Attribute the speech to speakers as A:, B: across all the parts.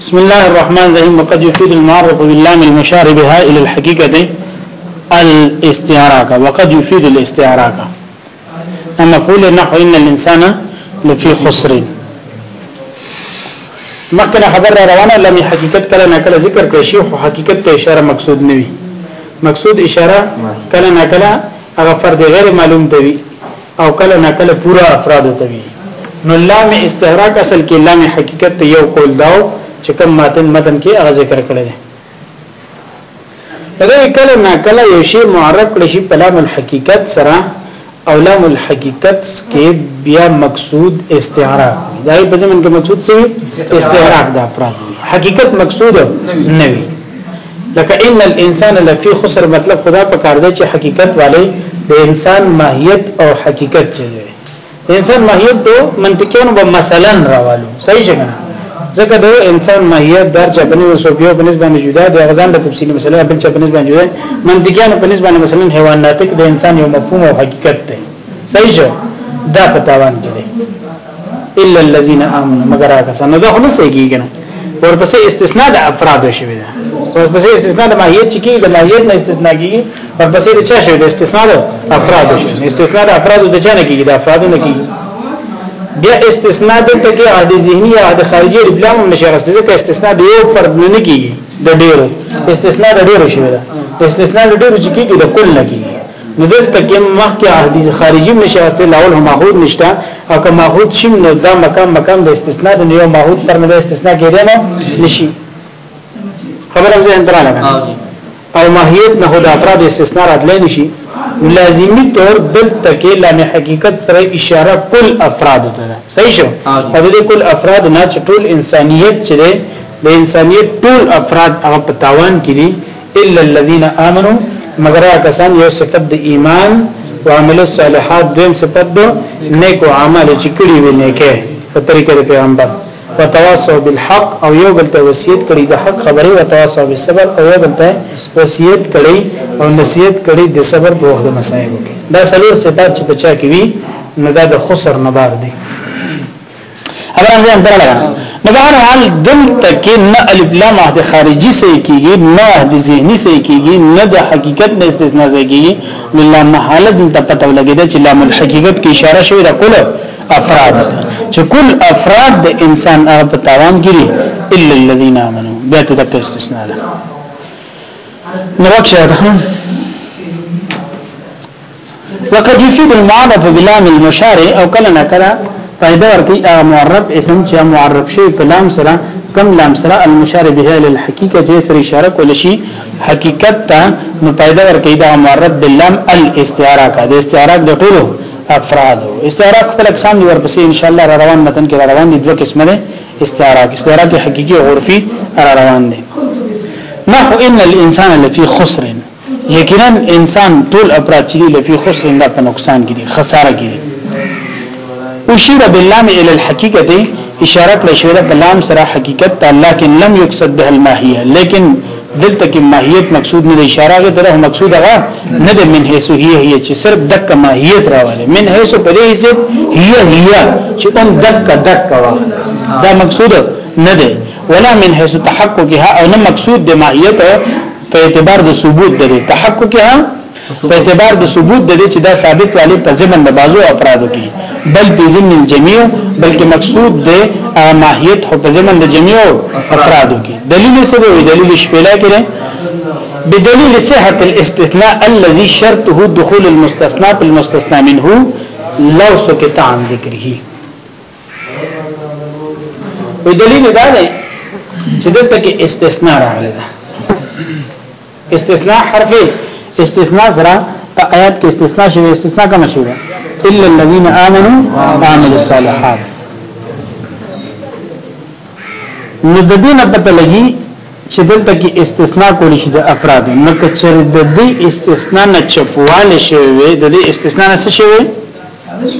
A: بسم الله الرحمن الرحيم وقد يفيد المعرف باللام المشار بها الى الحقيقه الاستعاره وقد يفيد الاستعاره اما قول نحو ان الانسان لفي خسر مخکنه خبر را روانه لمی حقیقت کله نه کله ذکر کړی شی خو حقیقت ته اشاره مقصود نه وي مقصود اشاره کله نه کله هغه فرد غیر معلوم دی او کله نه کله پورا افراد ته وي نو لام استحراق اصل کې لام حقیقت ته یو قول داو چې کوم متن متن کې اغاز ذکر کړل دی دا کله نه کله یو شی معرب کړی شي په لام الحقیقت سره او لام الحقیقت کې بیا مقصود استعراق دای په زمن کې مقصود څه استعراق دا افراد حقیقت مقصود نه وي لکه ان الانسان لفی خسر مطلب خدا په کار دی چې حقیقت والے د انسان ماهیت او حقیقت چي انسان ماهیت دو منطقيون به مثلا راوالو صحیح څنګه ځکه د انسان ماهیت در چا بنو سوبیو په نسبت باندې جدا دی غزان د تفصیلی مسله بل چا په نسبت باندې جدا منطقيون په نسبت باندې مثلا حیوانات د انسان یو مفهوم او حقیقت دی صحیح شه دا پتاوان کې دی الا الذين امنوا مگر هغه سن دا خو نه صحیح کېږي ورپسې استثناء د افراد شوی دی ورپسې استثناء د ماهیت چې کې د ماهیت نه استثناء کېږي ورپسې د چا شوی د استثناء د افراد شوی استثناء د افراد د چا نه کیږي د افراد نه کیږي بیا استثناء دلته کې عادي ذهني یا د خارجي ابلام نشه راستي ځکه استثناء د یو فرد نه کیږي د ډیرو استثناء د ډیرو شوی ده استثناء د ډیرو چې کیږي د کل نه کیږي نو دلته کې مخکې احادیث خارجي نشه استه لاول هم ماخود نشته او که ماخود شیم نو دا مقام مقام د استثناء د یو ماخود پر نه استثناء کېدنه نشي خبر هم ځین درانه او ماهیت نه د افراد استثناء راتلای نشي لازمی طور دلته کې لامه حقیقت سره اشاره کل افراد ته صحیح شو په دې کل افراد نه ټول انسانيت چې د انسانيت ټول افراد هغه په تاوان کې دي الا الذين امنوا مگر کسان یو ستب د ایمان او عمل صالحات دویم ستب نیکو اعمال چې کړی وي نیکه په طریقې پیغمبر وتواصوا بالحق او یو بل ته وصیت کړي د حق خبره وتواصوا بالصبر او یو بل ته وصیت کړي او نصیحت کړي د صبر په وخت مصائب کې دا سلور صفات چې بچا کی وی نه دا د خسر نه بار دي ابران ځان پر لگا نبهان حال دل تک نه الف لام عهد خارجي سي کیږي نه عهد ذهني سي کیږي نه د حقیقت نه استثناء سي کیږي لله محاله دل ته پته لګیدا چې لام الحقیقت کی اشاره شوی دا کول افراد چې کل افراد د انسان هغه په تاوان کړي الا الذين امنوا بیا ته د استثناء ده نو وکړه وقد يفيد المعنى بلام المشارع او کله نه کړه فائدہ ورکړي معرب اسم چې معرب شي په لام سره کم لام سره المشار به ال الحقیقه چې سره اشاره کول شي حقیقت ته نو پیدا ورکیدا معرب باللام الاستعاره کا د استعاره د ټولو افراد استعاره خپل اقسام دي ورپسې ان شاء الله روان متن کې روان دي دوه قسمه دي استعاره استعاره حقيقي او عرفي روان دي نحو ان الانسان لفي خسر یقینا انسان ټول افراد چې لفي خسر نه په نقصان کې دي خساره کې دي اشير باللام الى الحقيقه دي اشاره کړې شوې ده بلام سره حقیقت ته لکن لم يقصد به الماهيه لیکن دلته کې ماهیت مقصود نه اشاره غوته ده مقصود هغه نه ده من هيسو هي هي چې صرف دک ماهیت راواله من هيسو په دې حساب هي هي چې اون دک دک وا دا مقصود نه ده ولا من هيسو تحققها او نه مقصود د ماهیت په اعتبار د ثبوت ده تحققها په اعتبار د ثبوت د دې چې دا ثابت والی په ضمن د بازو افرادو کې بل په ضمن الجميع بلکې مقصود د ماهیت خو په زمن د جميع افرادو کې دلیل سره وی دلیل شپلا کړي بدلیل صحه الاستثناء الذي شرطه دخول المستثنى بالمستثنى منه لو سكت عن ذكره وی دلیل دا دی چې دلته کې استثناء راغلی دا استثناء حرف استثناء سره په آیات کې استثناء شوی استثناء کوم شوی الا الذين امنوا وعملوا الصالحات نو د دې نه پته لګي چې دلته کې استثناء کول شي د افراد نو کچر د دې استثناء نه چپواله شوی د دې استثناء نه څه شوی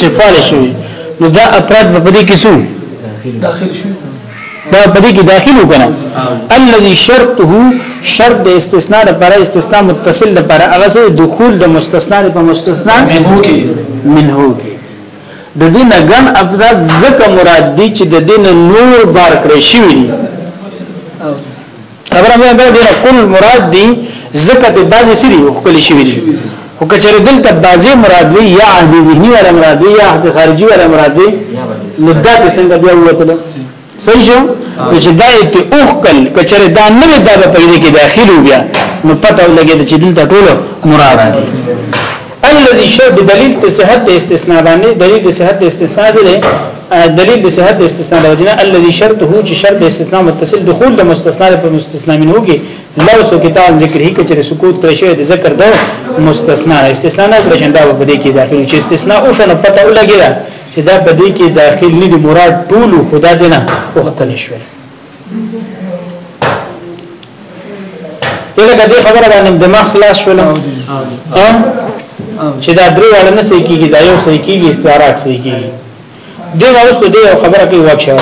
A: چپواله شوی نو دا افراد په دې کې څو داخل شي دا په دې کې داخل وکنه الذي شرطه شرط د استثناء لپاره استثناء متصل لپاره هغه څه دخول د مستثنا په مستثنا منه کې د دین غن افراد زکه مراد دي چې د دین نور بار کړی شوی دي خبره مې ده د کل مراد دي زکه د بازي سری وکړي شوی دي او کچره دلته بازي مراد وی یا عهد ذهني ولا مراد وی یا عهد خارجي ولا مراد وی لدا ته څنګه بیا وته صحیح شو چې دا ته اوخکل کچره دا نه دا په دې کې داخلو بیا نو پته ولګي چې دلته ټول مراد دي الذي شر بدلیل صحت استثناء باندې دلیل صحت استثناء ده دلیل صحت استثناء ده وجنه الذي شرطه چې شرط استثناء متصل دخول د مستثنا په مستثنا من هوږي لو سو کتاب ذکر هی کچره سکوت کړی شوی د ذکر ده مستثنا استثناء نه کړی دا په دې کې داخلي چې استثناء او شنه پته ولګی دا چې دا په دې کې داخلي نه دی مراد ټول خدا دینه وختل شوی یلګه دې خبره باندې دماغ خلاص شول چې دا درې واړه نه صحیح کیږي دا یو صحیح کیږي استعاره صحیح کیږي دې ورسته دې خبره کوي واښه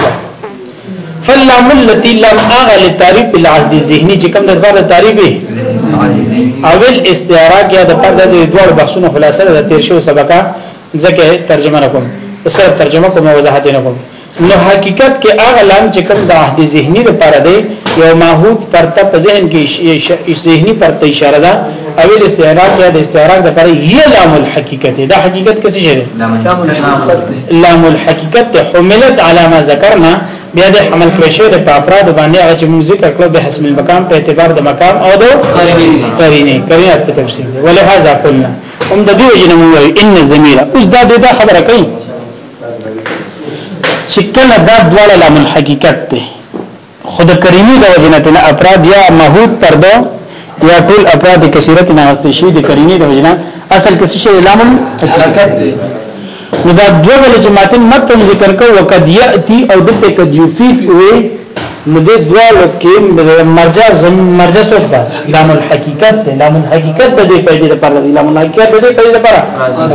A: فلام التي لم اغل تعریف العهد ذهني چې کوم درته تعریف اول استعاره کې د پرد د دوه بحثونو خلاصه د تیر شو سبقه ځکه ترجمه کوم صرف ترجمه کوم وضاحت نه کوم نو حقیقت کې هغه لام چې کوم د عهد ذهني لپاره دی یو ماحود پرته په ذهن کې ذهني پرته اشاره ده او الاستعراق یا د استعراق د پر یلام الحقیقت دا حقیقت کسی شری لام الحقیقت حملت علامه ذکرنا بیا د عمل کړشه د افراد باندې هغه چې موږ ذکر کړو به حسب المقام په اعتبار د مقام او د قرینه قرینه په تفصیل ولهذا قلنا هم د دې جنو وی ان الزمیر اوس دا د خبره کوي چې کله دا ډول لام الحقیقت ته خود کریمی د وجنه افراد یا مهود پرده یا ټول افراد کثیرت نه واستې شي د کرینی د وجنه اصل کې شی لامل حرکت دی نو دا دوزل چې ماتن متن ذکر کو وقد یاتی او دته قد یفید وی نو د دوالو کې مرجع زم مرجع څه ده لامل حقیقت دی لامل حقیقت د دې پیدا لپاره دی لامل حقیقت د دې پیدا لپاره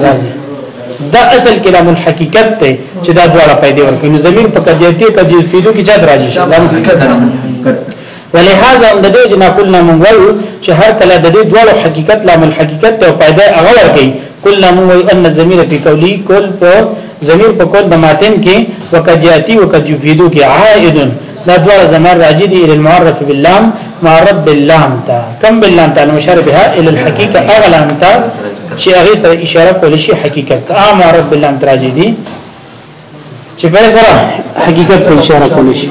A: دا اصل کې لامل حقیقت دی چې دا دواړه پیدا ورکوي نو زمين په قد یاتی قد یفیدو کې چا راځي لامل حقیقت ولهذا د دې جنا قلنا من وایو چې هر کله د دې ډول حقیقت لامل حقیقت ته پیدا هغه ورګي قلنا من وایو ان الضمیر فی قولی کل په ضمیر په کول د ماتن کې وکجاتی وکجبیدو کې عائد دا دوه زمر راجی دی المعرف باللام معرب باللام تا کم باللام تا المشارفها الى الحقیقه اغلام تا چې هغه سره اشاره کول شي حقیقت ا معرب باللام تراجی دی چې په سره حقیقت ته اشاره کول شي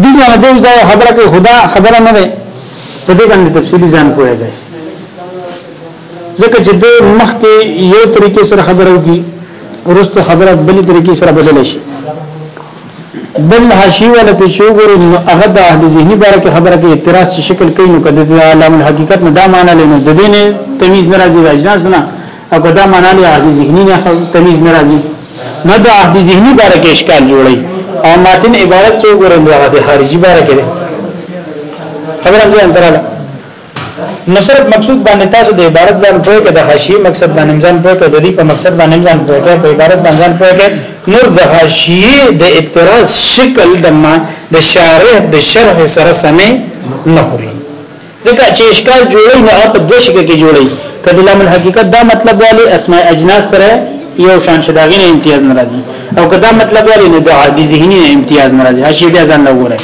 A: دنیا نه دې ځای خبره کوي خدا خبره نه وي په دې باندې تفصیلی ځان کوی دی ځکه چې د مخ کې یو طریقې سره خبره وږي ورسته خبره بلې طریقې سره بدل شي بل حاشی ولا تشوغر انه هغه د اهل ذهني بار کې خبره کې اعتراض شکل کوي نو کده د عالم حقیقت نه دا معنی لنه د دې نه تمیز ناراضي راځناس نه او کدا معنی له اهل ذهني نه تمیز ناراضي نه د اهل ذهني بار کې اشکال جوړي او ماتن عبارت څو ګورم دا د خارجي باره کې خبره دې انتراله نصرت مقصود باندې تاسو د عبارت ځان پوهه کې د حاشیه مقصد باندې ځان پوهه کې د دې په مقصد باندې ځان پوهه کې په عبارت باندې ځان پوهه کې نور د حاشیه د اعتراض شکل د ما د شارح د شرح سره سمې نه خوري ځکه چې اشکال جوړي نه په دوه شکل کې جوړي کله لمن حقیقت دا مطلب والی اسماء اجناس سره یو شان شداغینه امتیاز ناراضي او کدا مطلب ولی نو د عادي ذهني امتیاز ناراضي هشي بیا ځان لګورای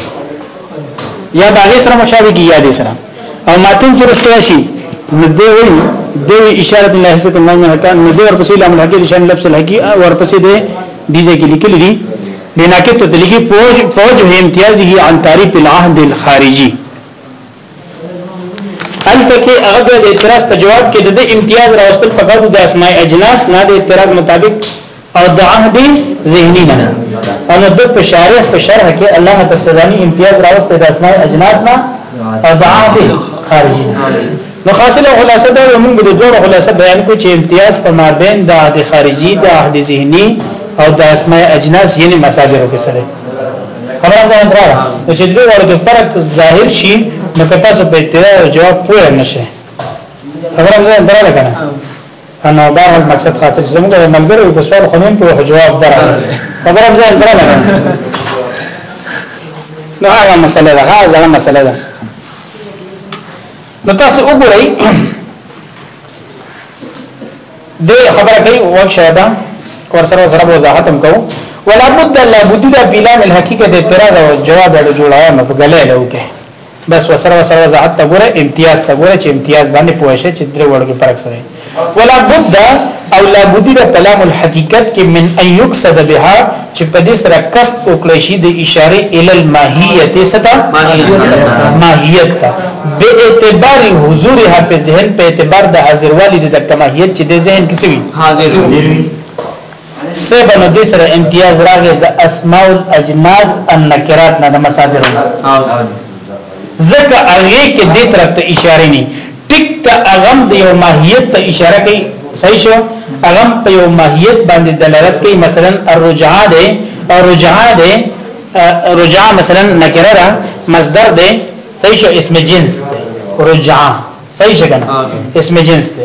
A: یا باغې سره مشابهي یا دې سره او ماتن چې رسته شي نو دې وی دې اشاره الله حسد نامه حقا نو دې ورپسې لامل حقي نشان لفظ الحقي ورپسې دې دې ځکه لیکل دي لناکه تدلیقی فوج فوج امتیاز هي عن تعریف العهد الخارجي البته کې هغه د اعتراض په جواب کې د امتیاز راوستل په غوډه د اسماء اجناس نه د اعتراض مطابق او د عهد ذهنی نه او نو د شارح په شرح کې الله تعالی امتیاز راوسته د اسماء اجناس نه او د عهد خارجي نو خاصله خلاصه دا موږ د دوه خلاصه بیان کو چې امتیاز په مابین د عهد خارجي د عهد ذهنی او د اسماء اجناس یعنی مساجر کې سره خبره دا درا چې د دوه ورته فرق ظاهر شي نو کته څه په جواب پوه نشه خبره دا درا کنه انه بار المقصد حاصل زموږ د ملګرو په سوال خنیم په جواب درا خبره ځای درا نو هغه مسله ده هغه مسله ده نو تاسو وګورئ د خبره کوي وښه ده ورسره سره وضاحت هم کوم ولا بد لا بد بلا من حقیقت اعتراض او جواب اړ جوړاو نو په غلې لوکه بس وسره وسره وضاحت ته ګوره امتیاز ته ګوره چې امتیاز باندې پوښښ چې درې وړو فرق سره ولا بد او لا بد د کلام الحقیقت کې من ان یقصد بها چې په دې سره قصد وکړي شي د اشاره ال الماهیت ستا ماهیت ته به اعتبار حضور په ذهن په اعتبار د حاضر والد د کماهیت چې د ذهن کې سوي حاضر سبا نو دې سره امتیاز راغی د اسماء الاجناس النکرات نه د مصادر نه ځکه هغه کې دې طرف ته اشاره نه ټیک ته اغم د یو ماهیت ته اشاره کوي صحیح شو اغم په یو ماهیت باندې دلالت کوي مثلا الرجعه ده او رجعه ده رجعه مثلا نکره را مصدر ده صحیح شو اسم جنس ده رجعه صحیح شو کنه اسم جنس ده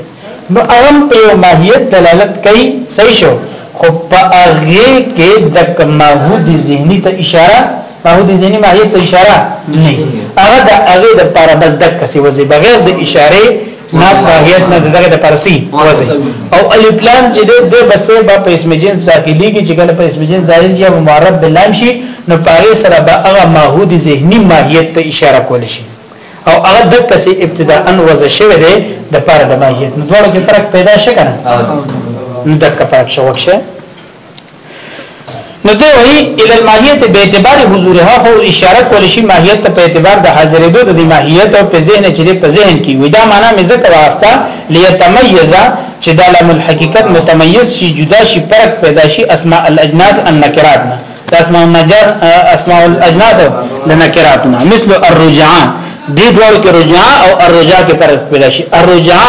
A: نو اغم په یو ماهیت دلالت کوي صحیح شو خو په هغه کې د معبود ذهنی ته اشاره تعهد ذهني معیت ته اشاره نه هغه د هغه د لپاره بس د کسي وځي بغیر د اشاره نه معیت نه دغه د پرسي وځي او الپلان چې د بس په اسم جنس داخلي کې چې کله په اسم جنس ظاهر یا معرب بلان شي نو پاره سره به هغه معهود ذهني ماهیت ته اشاره کول شي او هغه د کسي ابتداء وځي شوی دی د لپاره د ماهیت نو دوه کې فرق پیدا شي کنه نو دک فرق شوکشه نو دی وی ال الماهیت به اعتبار حضورها خو اشاره کول شي ماهیت ته په اعتبار د حاضرې دو د ماهیت او په ذهن چې په ذهن کې وي دا معنا مې ذکر واسطه ليتميز چې د علم الحقیقت متميز شي جدا شي فرق پیدا شي اسماء الاجناس النکرات نه د اسماء النجار اسماء الاجناس لنکرات نه مثل الرجعان دې ډول کې رجع او الرجع کې فرق پیدا شي الرجع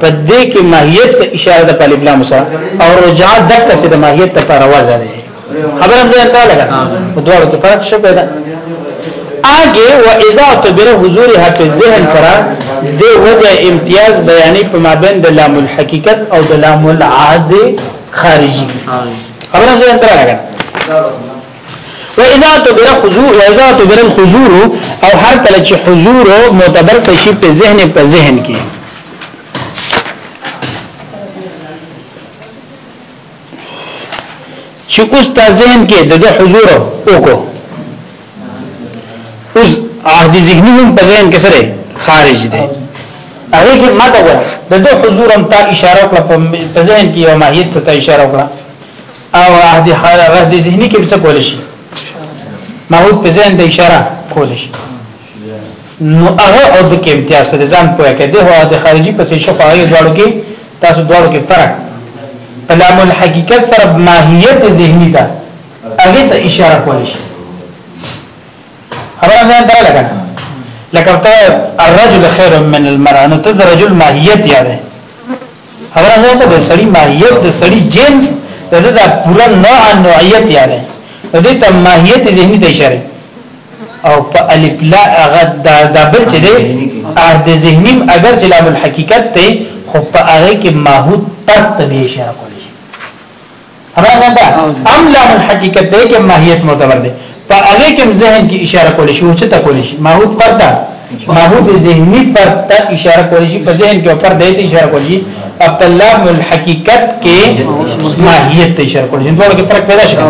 A: په دې کې ماهیت ته اشاره د طالب لامسا او رجع دغه څه د ماهیت ته پروازه ده خبرم ځین تا لګا دوه کې فرق شته پیدا اگے و اذا تبر حضور حافظ ذهن سره د وجه امتیاز بیانې په مابین د لام الحقیقت او د لام العاد خارجي خبرم ځین تا لګا و اذا تبر حضور و اذا تبر الحضور او هر کله چې حضور معتبر شي په ذهن په ذهن کې چې اوس تا ذهن کې د حضور وکړو اوس عهد ذهني هم په ذهن کې سره خارج دی هغه کې ماته وره د دو حضور هم تا اشاره کړ په ذهن کې یو ماهیت ته اشاره کړ او عهد عهد ذهني کې څه کول شي ماهوت په ذهن د اشاره کول شي نو هغه او د کې امتیاز د ځان په کې د هو د خارجي په څه شفاعي دواړو کې تاسو دواړو کې فرق لام الحقیقت سره ماهیت ذهنی ده هغه ته اشاره کولی شي خبره ځان دره لګا لکه ته الرجل خير من المرأه نو ته رجل ماهیت یاده خبره ځان ته سړی ماهیت د سړی جنس د دا پورا نوع نوعیت یاده د دې ته ماهیت ذهنی ته اشاره او په الف لا غد دا بل چې ده عهد ذهنی اگر چې لام الحقیقت ته خو په هغه کې ماهوت پرت به اشاره کوي راغندا ام لا حقیقت دی کې ماهیت معتبر دی په هغه کې ذهن کې اشاره کول شي او چې ته کول شي ماهوت پرتا ماهوت ذهنی پرتا اشاره کول شي په ذهن کې پر دی ته اشاره کول شي په لام الحقیقت کې ماهیت ته اشاره کول شي دا کې فرق پیدا شي دا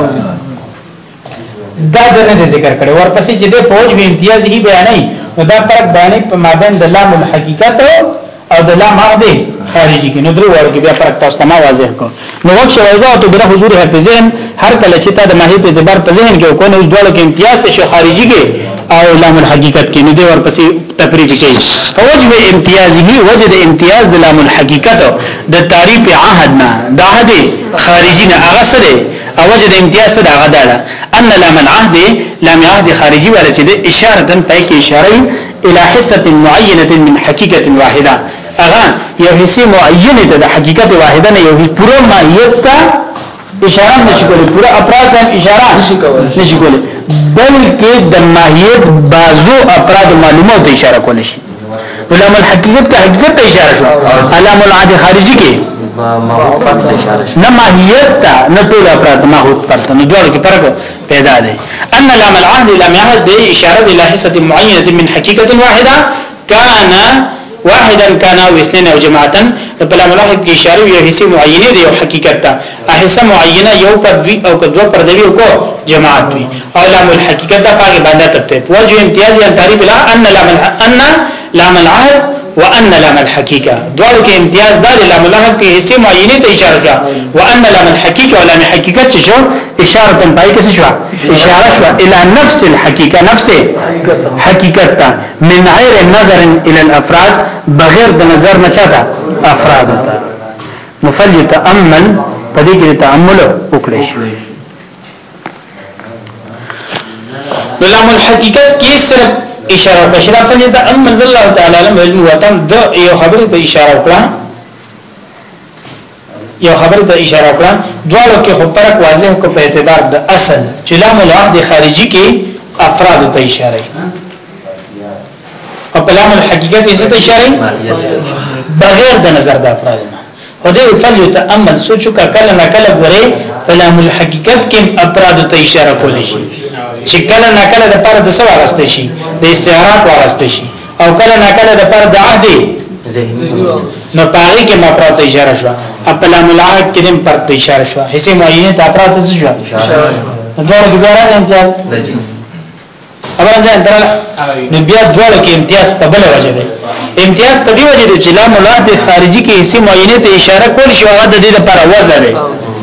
A: دنه ذکر کړي ورپسې چې د پوج به امتیاز هی بیانای نو دا فرق باندې په مابین د لام الحقیقت او د لام هغه خارجي کې نو درو ور کې بیا فرق تاسو ته ما واضح کوم نو وخت وضاحت بر حضور حافظین هر کله چې تا د ماهیت اعتبار په ذهن کې کو نه اوس ډول کې امتیاز شي خارجي کې او لام الحقیقت کې نو دی ور پسې تفریق کوي فوجه امتیازه وجد امتیاز د لام الحقیقت د تعریف عهدنا د عهد خارجي نه هغه سره او وجد امتیاز د هغه ده ان لام العهد لام عهد خارجي ولا چې اشاره تن پای کې اشاره الى حصه معينه من حقيقه واحده اغان یو حصے معینه ده د حقیقت واحده نه یو پوره ماهیت ته اشاره نشي کولی پوره افراد هم اشاره نشي کولی بلکې د ماهیت بازو افراد معلومات اشاره کولی شي علماء الحقیقت ته حقیقت ته اشاره شو علماء العادي خارجي کې نه ماهیت ته نه ټول افراد ما هوت پرته نو دوه کې فرق پیدا دی ان لام العهد لم يعهد اشاره الى حصه معينه من حقيقه واحده كان واحدا كان او اثنين او جماعتا په لاملاحظ کی اشاره یو حصہ معینه دی او حقیقت تا احصہ معینه یو پر دی او کدو پر دوی کو جماعت وی او لام الحقیقت دا پاګه باندې ترتیب وجه امتیاز یا تعریف لا ان لام ان لام العهد وان لام الحقيقه دوړو کې امتیاز دا دار لام العهد کی حصہ معینه ته اشاره ده وان لام الحقيقه ولا حقیقت شو اشاره پای کې شو اشاره شو الى نفس الحقيقه نفسه حقیقت تا من غیر نظر الى الافراد بغیر د نظر نه چاته افراد تا نفل تامل پدې کې تامل وکړي علم الحقیقت کې صرف اشاره بشرا فل تامل الله تعالی علم علم وتم د یو خبره ته اشاره وکړه یو خبره ته اشاره وکړه دواړو کې خو فرق واضح کو په اعتبار د اصل چې لام العقد خارجي کې افراد ته اشاره او په لامل حقیقت یې ته اشاره بغیر د نظر د افراد نه هدي فل يتامل سوچو کا کله نه کله غره په لامل حقیقت کې افراد ته اشاره کول شي چې کله نه کله د پر د سوال راستي شي د استعاره راستي شي او کله نه کله د پر د عهد نو پاری کې مفرد اشاره شو خپل ملاحظ کې هم پر اشاره شو هیڅ معینه د افراد څه شو اشاره شو دوه دوه راځي خبر انځه درل نو بیا دواړو کې امتیاز په بل وجه دی امتیاز په دی وجه دی چې لام ولاد خارجي کې حصے معاینه ته اشاره کول شي هغه د دې لپاره وزه دی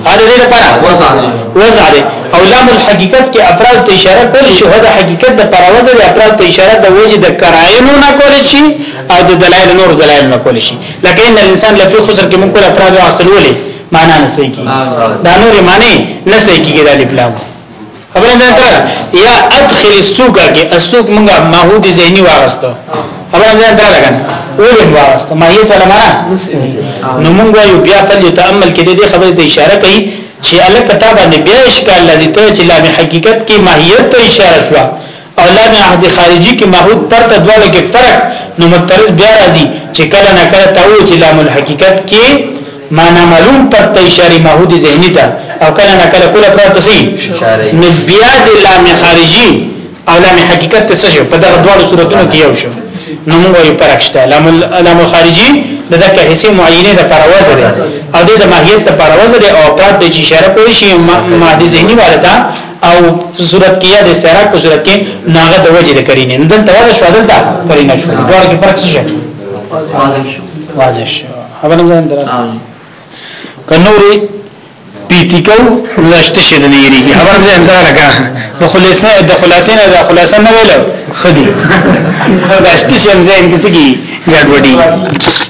A: هغه د دې لپاره وزه دی او لام الحقیقت کې افراد ته اشاره کول شي هغه د حقیقت د لپاره وزه دی افراد ته اشاره د وجه د کرایلو نه کول شي او د دلایل نور دلایل نه کول شي لکه ان الانسان لفي خسر کې ممکن افراد واصلولې معنا نه صحیح کی دا نور معنی نه صحیح کیږي د الف لام خبره ده تر یا ادخل السوق کې السوق مونږه ماحود ذهني واغسته خبره ده تر لګنه اولم واغسته ماهیت ولا معنا نو مونږه یو بیا په تامل کې دې خبره ته اشاره کوي چې الله کتاب باندې بیا اشکال لدی ته چې لام حقیقت کې ماهیت ته اشاره شو او لام عهد خارجي کې ماحود پر تدواله کې فرق نو مترز بیا راځي چې کله نه کله تاو چې لام الحقیقت کې معنا معلوم پرته اشاره ماحودی ذهنی ته او کله نه کله کله پرته سي نبیا د لام خارجي او لام حقیقت ته شو په دغه دوه صورتونو کې یو شو نو موږ یې پرکشته لام لام خارجي د دغه حصے معینه د پروازه ده او د ماهیت ته پروازه ده او پرته چې اشاره کوي شي ماده ذهنی والده او صورت کې د استعاره په صورت کې ناغه د وجه د کرینه دلته ولا شو دلته کرینه شو دوه کې فرق څه شي واضح شو واضح شو خبرم ځان درته کنوري پیتی کو لشت شد نه یریږي خبر دې انده لگا د خلاصې د خلاصې نه د خلاصې نه ویل خدي لشت شم زين کیږي ګډوډي